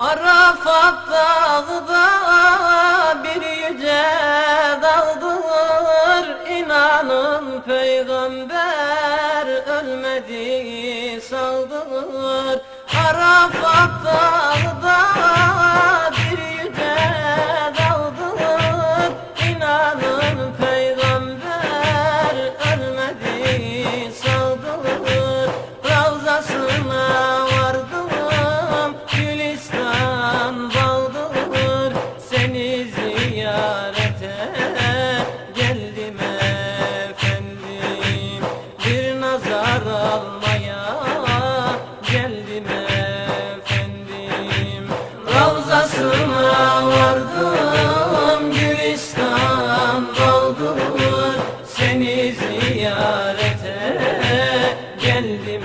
Arafat dağda bir yüce dağdır İnanın peygamber ölmedi sağdır Arafat'ta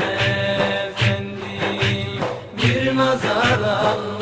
efendi bir nazar Allah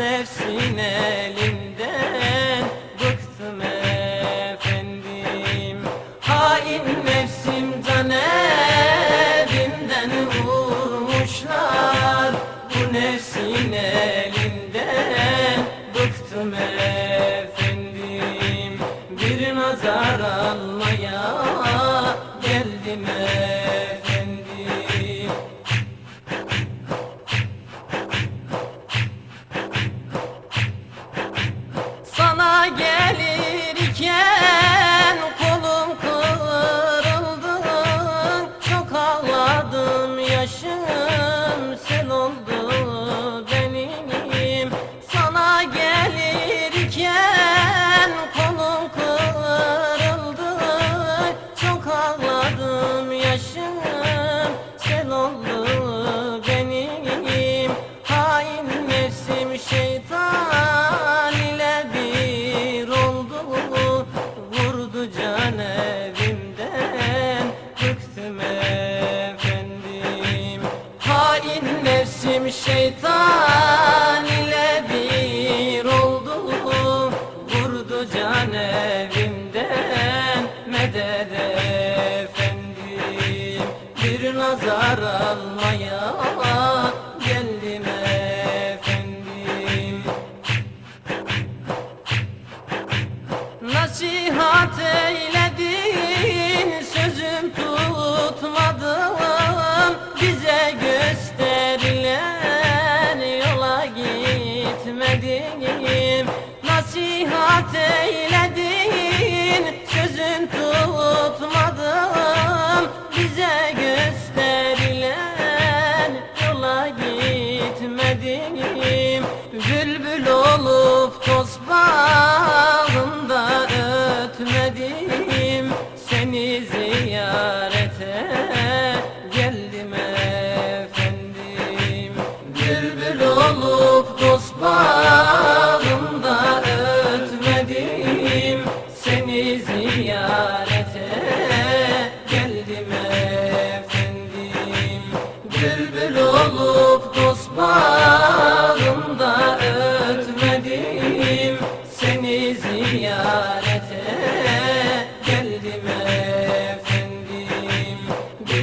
nefsin elinden. Bıktım efendim. Hain nefsim can evimden vurmuşlar Bu nefsin elinden bıktım efendim. Bir nazar almaya geldim efendim ben evimden efendim. Hain nefsim şeytan ile bir oldu Vurdu can evimden Medet efendim. Bir nazar almaya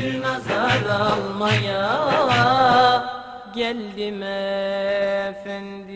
bir nazar almaya geldim efendim.